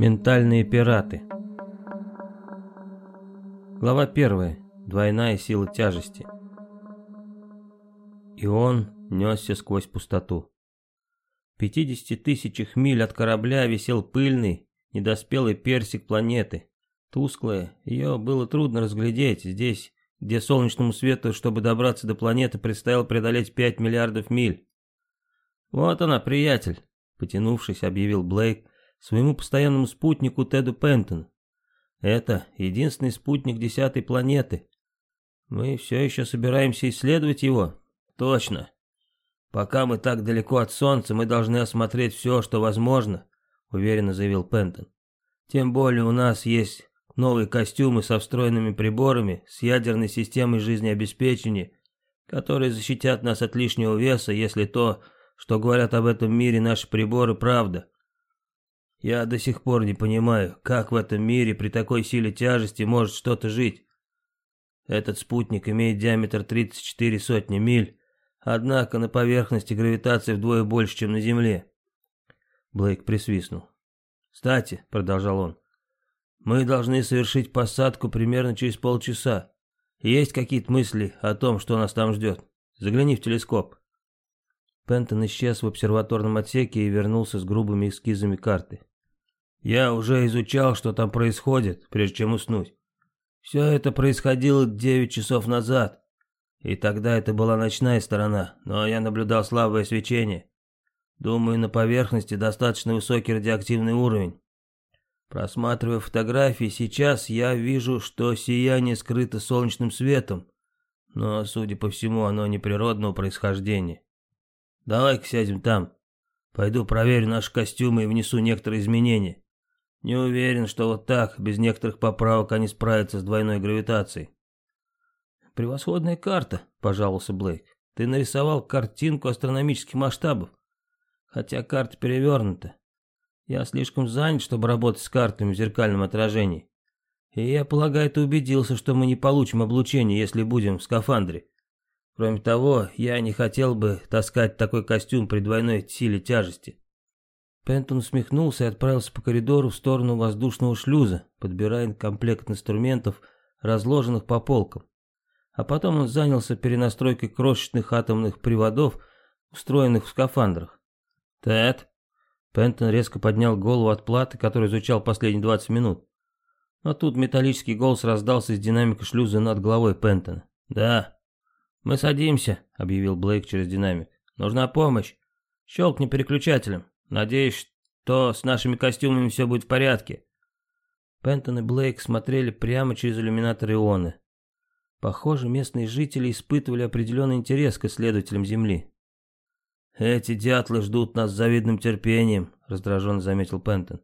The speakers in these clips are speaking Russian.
Ментальные пираты. Глава первая. Двойная сила тяжести. И он несся сквозь пустоту. В 50 тысячах миль от корабля висел пыльный, недоспелый персик планеты. Тусклая, ее было трудно разглядеть. Здесь, где солнечному свету, чтобы добраться до планеты, предстояло преодолеть 5 миллиардов миль. «Вот она, приятель», — потянувшись, объявил Блейк, своему постоянному спутнику Теду Пентону. Это единственный спутник десятой планеты. Мы все еще собираемся исследовать его? Точно. Пока мы так далеко от Солнца, мы должны осмотреть все, что возможно, уверенно заявил Пентон. Тем более у нас есть новые костюмы со встроенными приборами, с ядерной системой жизнеобеспечения, которые защитят нас от лишнего веса, если то, что говорят об этом мире наши приборы, правда. Я до сих пор не понимаю, как в этом мире при такой силе тяжести может что-то жить. Этот спутник имеет диаметр 34 сотни миль, однако на поверхности гравитация вдвое больше, чем на Земле. Блейк присвистнул. «Кстати», — продолжал он, — «мы должны совершить посадку примерно через полчаса. Есть какие-то мысли о том, что нас там ждет? Загляни в телескоп». Пентон исчез в обсерваторном отсеке и вернулся с грубыми эскизами карты. Я уже изучал, что там происходит, прежде чем уснуть. Все это происходило 9 часов назад. И тогда это была ночная сторона, но я наблюдал слабое свечение. Думаю, на поверхности достаточно высокий радиоактивный уровень. Просматривая фотографии, сейчас я вижу, что сияние скрыто солнечным светом, но, судя по всему, оно не природного происхождения. Давай-ка сядем там. Пойду проверю наши костюмы и внесу некоторые изменения. Не уверен, что вот так, без некоторых поправок, они справятся с двойной гравитацией. Превосходная карта, пожаловался Блейк. Ты нарисовал картинку астрономических масштабов. Хотя карта перевернута. Я слишком занят, чтобы работать с картами в зеркальном отражении. И я полагаю, ты убедился, что мы не получим облучение, если будем в скафандре. Кроме того, я не хотел бы таскать такой костюм при двойной силе тяжести. Пентон усмехнулся и отправился по коридору в сторону воздушного шлюза, подбирая комплект инструментов, разложенных по полкам. А потом он занялся перенастройкой крошечных атомных приводов, устроенных в скафандрах. «Тед?» Пентон резко поднял голову от платы, которую изучал последние 20 минут. Но тут металлический голос раздался из динамика шлюза над головой Пентона. «Да». «Мы садимся», — объявил Блейк через динамик. «Нужна помощь. Щелкни переключателем». Надеюсь, что с нашими костюмами все будет в порядке. Пентон и Блейк смотрели прямо через иллюминатор Ионы. Похоже, местные жители испытывали определенный интерес к исследователям Земли. «Эти дятлы ждут нас с завидным терпением», — раздраженно заметил Пентон.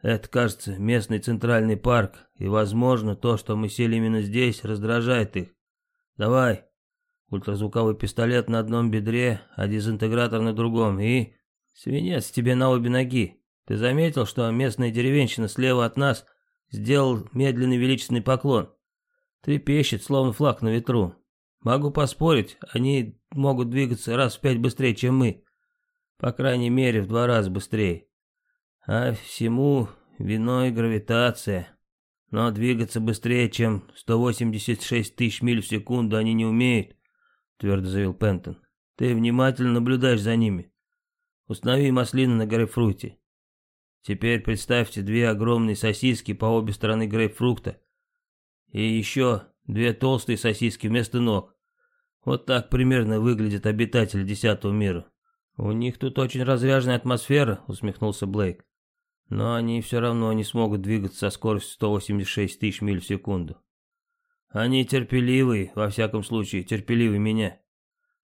«Это, кажется, местный центральный парк, и, возможно, то, что мы сели именно здесь, раздражает их. Давай, ультразвуковой пистолет на одном бедре, а дезинтегратор на другом, и...» Свинец тебе на обе ноги. Ты заметил, что местная деревенщина слева от нас сделал медленный величественный поклон? Трепещет, словно флаг на ветру. Могу поспорить, они могут двигаться раз в пять быстрее, чем мы. По крайней мере, в два раза быстрее. А всему виной гравитация. Но двигаться быстрее, чем 186 тысяч миль в секунду они не умеют, твердо заявил Пентон. Ты внимательно наблюдаешь за ними. Установи маслины на грейпфруте. Теперь представьте две огромные сосиски по обе стороны грейпфрукта. И еще две толстые сосиски вместо ног. Вот так примерно выглядят обитатели десятого мира. У них тут очень разряженная атмосфера, усмехнулся Блейк. Но они все равно не смогут двигаться со скоростью 186 тысяч миль в секунду. Они терпеливые, во всяком случае, терпеливые меня.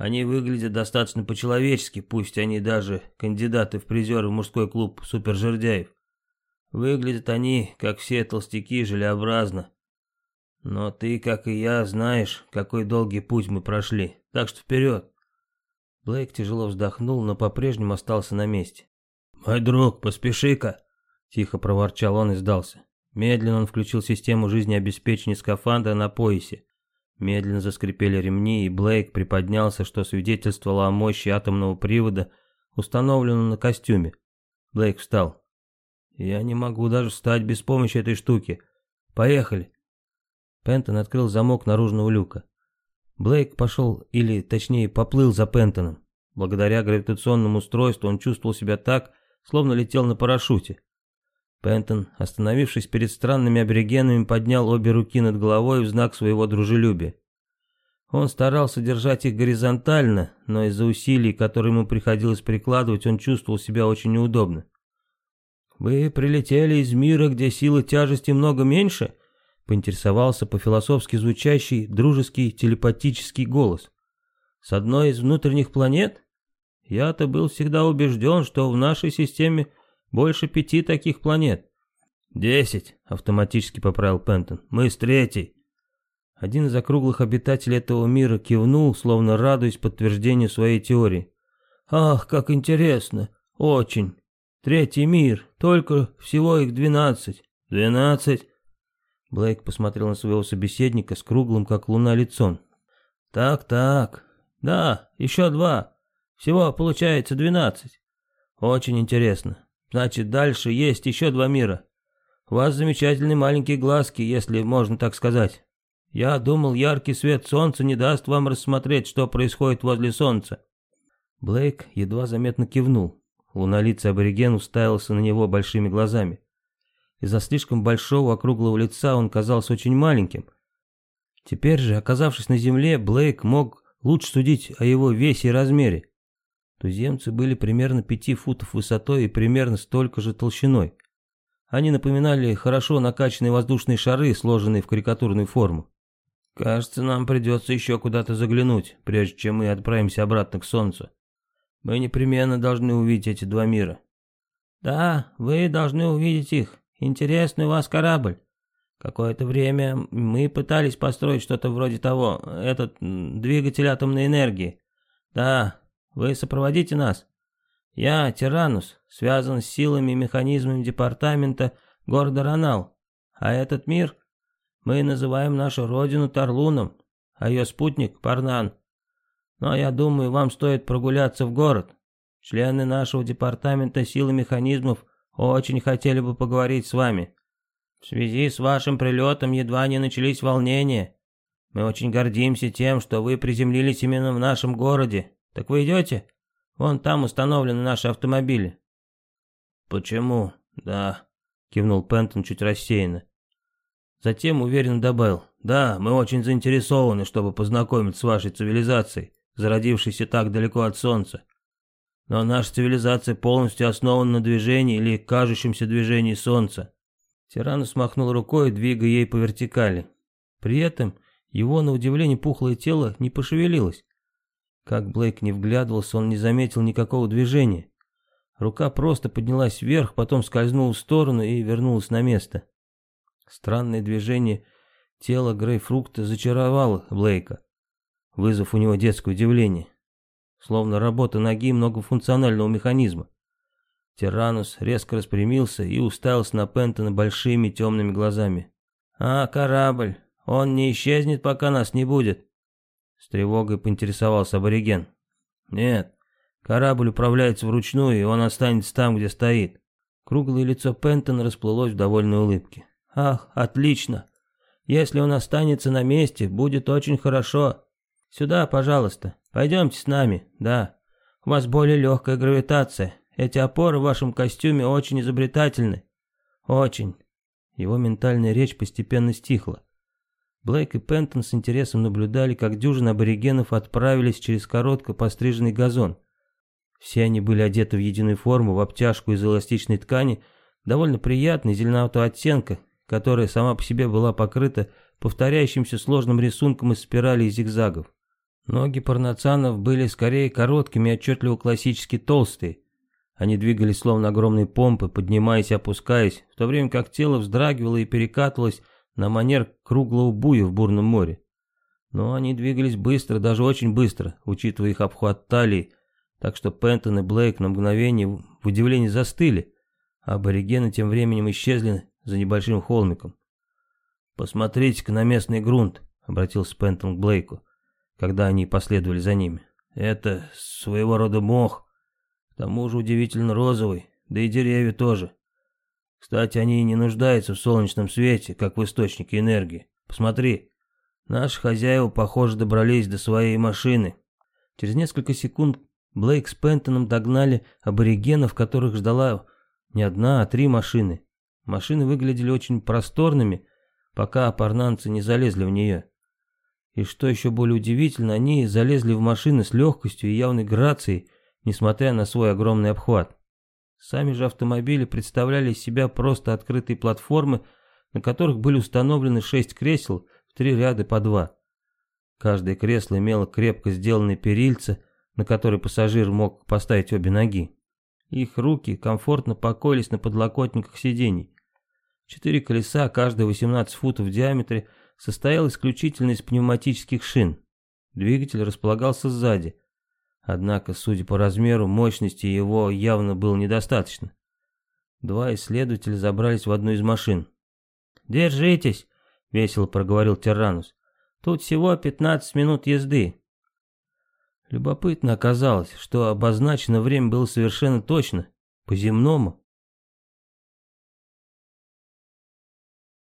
Они выглядят достаточно по-человечески, пусть они даже кандидаты в призеры в мужской клуб супержердяев. Выглядят они, как все толстяки, желеобразно. Но ты, как и я, знаешь, какой долгий путь мы прошли, так что вперед. Блейк тяжело вздохнул, но по-прежнему остался на месте. «Мой друг, поспеши-ка!» — тихо проворчал он и сдался. Медленно он включил систему жизнеобеспечения скафандра на поясе. Медленно заскрипели ремни, и Блейк приподнялся, что свидетельствовало о мощи атомного привода, установленного на костюме. Блейк встал. Я не могу даже встать без помощи этой штуки. Поехали. Пентон открыл замок наружного люка. Блейк пошел, или точнее поплыл за Пентоном. Благодаря гравитационному устройству он чувствовал себя так, словно летел на парашюте. Пентон, остановившись перед странными аборигенами, поднял обе руки над головой в знак своего дружелюбия. Он старался держать их горизонтально, но из-за усилий, которые ему приходилось прикладывать, он чувствовал себя очень неудобно. «Вы прилетели из мира, где силы тяжести много меньше?» — поинтересовался по-философски звучащий, дружеский, телепатический голос. «С одной из внутренних планет? Я-то был всегда убежден, что в нашей системе больше пяти таких планет». «Десять», — автоматически поправил Пентон. «Мы с третьей». Один из округлых обитателей этого мира кивнул, словно радуясь подтверждению своей теории. «Ах, как интересно! Очень! Третий мир, только всего их двенадцать!» «Двенадцать?» Блейк посмотрел на своего собеседника с круглым, как луна, лицом. «Так-так, да, еще два. Всего получается двенадцать. Очень интересно. Значит, дальше есть еще два мира. У вас замечательные маленькие глазки, если можно так сказать. Я думал, яркий свет солнца не даст вам рассмотреть, что происходит возле солнца. Блейк едва заметно кивнул. Лунолицый абориген уставился на него большими глазами. Из-за слишком большого округлого лица он казался очень маленьким. Теперь же, оказавшись на земле, Блейк мог лучше судить о его весе и размере. Туземцы были примерно пяти футов высотой и примерно столько же толщиной. Они напоминали хорошо накачанные воздушные шары, сложенные в карикатурную форму. Кажется, нам придется еще куда-то заглянуть, прежде чем мы отправимся обратно к Солнцу. Мы непременно должны увидеть эти два мира. Да, вы должны увидеть их. Интересный у вас корабль. Какое-то время мы пытались построить что-то вроде того, этот двигатель атомной энергии. Да, вы сопроводите нас. Я, Тиранус, связан с силами и механизмами департамента города Ронал. А этот мир мы называем нашу родину Тарлуном, а ее спутник Парнан. Но я думаю, вам стоит прогуляться в город. Члены нашего департамента сил и механизмов очень хотели бы поговорить с вами. В связи с вашим прилетом едва не начались волнения. Мы очень гордимся тем, что вы приземлились именно в нашем городе. Так вы идете? Вон там установлены наши автомобили. Почему? Да, кивнул Пентон чуть рассеянно. Затем уверенно добавил, «Да, мы очень заинтересованы, чтобы познакомиться с вашей цивилизацией, зародившейся так далеко от Солнца. Но наша цивилизация полностью основана на движении или кажущемся движении Солнца». Тиран смахнул рукой, двигая ей по вертикали. При этом его, на удивление, пухлое тело не пошевелилось. Как Блейк не вглядывался, он не заметил никакого движения. Рука просто поднялась вверх, потом скользнула в сторону и вернулась на место. Странное движение тела грейпфрукта зачаровало Блейка, вызвав у него детское удивление. Словно работа ноги многофункционального механизма. Тиранус резко распрямился и уставился на Пентона большими темными глазами. «А, корабль, он не исчезнет, пока нас не будет?» С тревогой поинтересовался абориген. «Нет, корабль управляется вручную, и он останется там, где стоит». Круглое лицо Пентона расплылось в довольной улыбке. Ах, отлично. Если он останется на месте, будет очень хорошо. Сюда, пожалуйста. Пойдемте с нами. Да. У вас более легкая гравитация. Эти опоры в вашем костюме очень изобретательны. Очень. Его ментальная речь постепенно стихла. Блейк и Пентон с интересом наблюдали, как дюжина аборигенов отправились через коротко постриженный газон. Все они были одеты в единую форму, в обтяжку из эластичной ткани, довольно приятной, зеленоватого оттенка, которая сама по себе была покрыта повторяющимся сложным рисунком из спиралей и зигзагов. Ноги парноцанов были скорее короткими и отчетливо классически толстые. Они двигались словно огромные помпы, поднимаясь и опускаясь, в то время как тело вздрагивало и перекатывалось на манер круглого буя в бурном море. Но они двигались быстро, даже очень быстро, учитывая их обхват талии, так что Пентон и Блейк на мгновение в удивлении застыли, а аборигены тем временем исчезли за небольшим холмиком. «Посмотрите-ка на местный грунт», — обратился Пентон к Блейку, когда они последовали за ними. «Это своего рода мох, к тому же удивительно розовый, да и деревья тоже. Кстати, они не нуждаются в солнечном свете, как в источнике энергии. Посмотри, наши хозяева, похоже, добрались до своей машины. Через несколько секунд Блейк с Пентоном догнали аборигенов, которых ждала не одна, а три машины. Машины выглядели очень просторными, пока апарнанцы не залезли в нее. И что еще более удивительно, они залезли в машины с легкостью и явной грацией, несмотря на свой огромный обхват. Сами же автомобили представляли из себя просто открытые платформы, на которых были установлены шесть кресел в три ряда по два. Каждое кресло имело крепко сделанные перильца, на которые пассажир мог поставить обе ноги. Их руки комфортно покоились на подлокотниках сидений. Четыре колеса, каждое 18 футов в диаметре, состоял исключительно из пневматических шин. Двигатель располагался сзади. Однако, судя по размеру, мощности его явно было недостаточно. Два исследователя забрались в одну из машин. «Держитесь!» — весело проговорил Терранус. «Тут всего 15 минут езды». Любопытно оказалось, что обозначено время было совершенно точно, по-земному.